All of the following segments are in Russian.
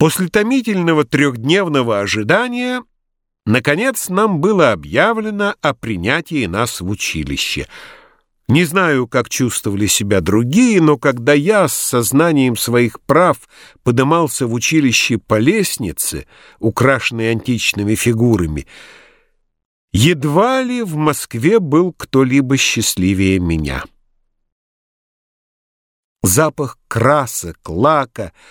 После томительного трехдневного ожидания, наконец, нам было объявлено о принятии нас в училище. Не знаю, как чувствовали себя другие, но когда я с сознанием своих прав подымался в училище по лестнице, украшенной античными фигурами, едва ли в Москве был кто-либо счастливее меня. Запах красок, лака —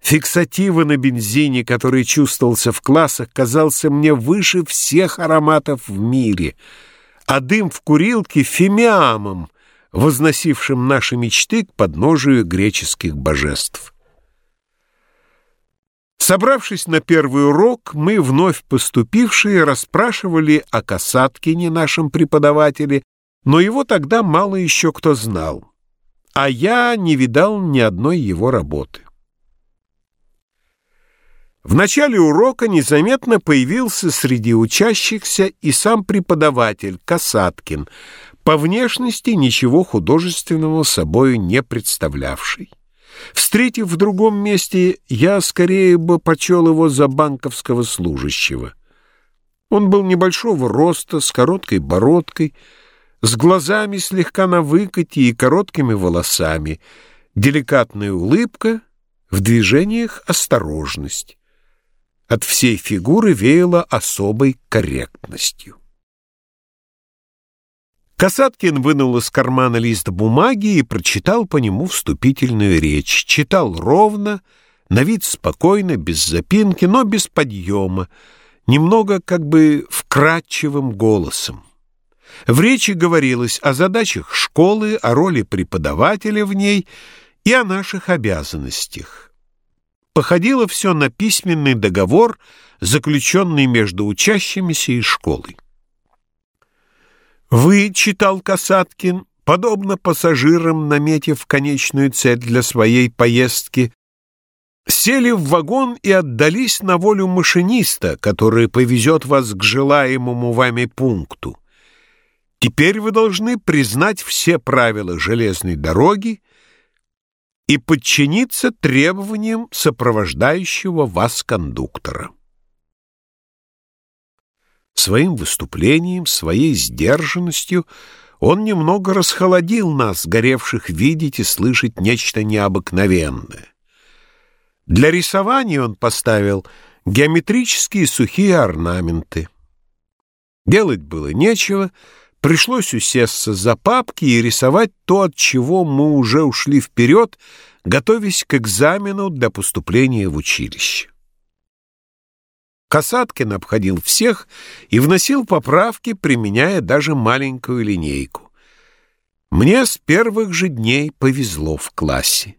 Фиксатива на бензине, который чувствовался в классах, казался мне выше всех ароматов в мире, а дым в курилке — фимиамом, возносившим наши мечты к подножию греческих божеств. Собравшись на первый урок, мы, вновь поступившие, расспрашивали о Касаткине, нашем преподавателе, но его тогда мало еще кто знал, а я не видал ни одной его работы. В начале урока незаметно появился среди учащихся и сам преподаватель Касаткин, по внешности ничего художественного собою не представлявший. Встретив в другом месте, я скорее бы почел его за банковского служащего. Он был небольшого роста, с короткой бородкой, с глазами слегка на выкате и короткими волосами, деликатная улыбка, в движениях осторожность. От всей фигуры веяло особой корректностью. Касаткин вынул из кармана лист бумаги и прочитал по нему вступительную речь. Читал ровно, на вид спокойно, без запинки, но без подъема, немного как бы вкрадчивым голосом. В речи говорилось о задачах школы, о роли преподавателя в ней и о наших обязанностях походило все на письменный договор, заключенный между учащимися и школой. «Вы, — читал Касаткин, — подобно пассажирам, наметив конечную цель для своей поездки, сели в вагон и отдались на волю машиниста, который повезет вас к желаемому вами пункту. Теперь вы должны признать все правила железной дороги и подчиниться требованиям сопровождающего вас кондуктора. Своим выступлением, своей сдержанностью он немного расхолодил нас, горевших видеть и слышать нечто необыкновенное. Для рисования он поставил геометрические сухие орнаменты. Делать было нечего — Пришлось усесться за папки и рисовать то, от чего мы уже ушли вперед, готовясь к экзамену для поступления в училище. Касаткин обходил всех и вносил поправки, применяя даже маленькую линейку. Мне с первых же дней повезло в классе.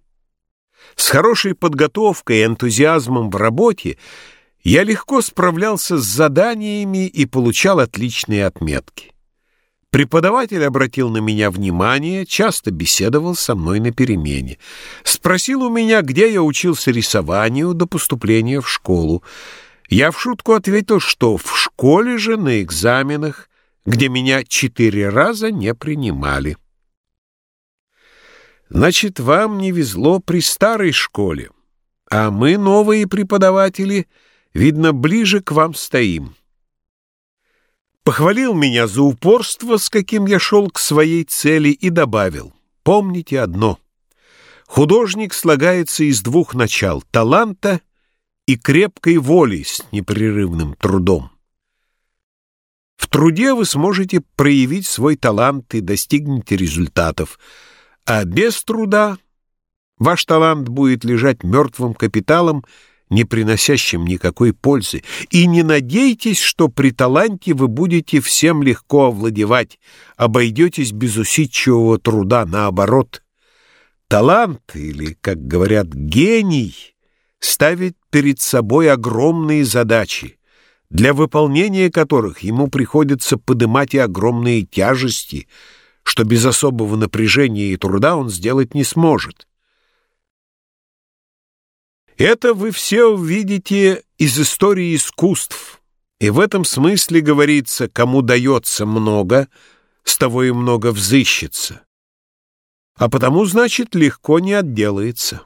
С хорошей подготовкой и энтузиазмом в работе я легко справлялся с заданиями и получал отличные отметки. Преподаватель обратил на меня внимание, часто беседовал со мной на перемене. Спросил у меня, где я учился рисованию до поступления в школу. Я в шутку ответил, что в школе же на экзаменах, где меня четыре раза не принимали. Значит, вам не везло при старой школе, а мы, новые преподаватели, видно, ближе к вам стоим похвалил меня за упорство, с каким я шел к своей цели, и добавил, помните одно, художник слагается из двух начал — таланта и крепкой воли с непрерывным трудом. В труде вы сможете проявить свой талант и достигнете результатов, а без труда ваш талант будет лежать мертвым капиталом — не приносящим никакой пользы, и не надейтесь, что при таланте вы будете всем легко овладевать, обойдетесь без усидчивого труда, наоборот. Талант, или, как говорят, гений, ставит перед собой огромные задачи, для выполнения которых ему приходится поднимать и огромные тяжести, что без особого напряжения и труда он сделать не сможет. Это вы все увидите из истории искусств. И в этом смысле говорится, кому дается много, с того и много взыщется. А потому, значит, легко не отделается.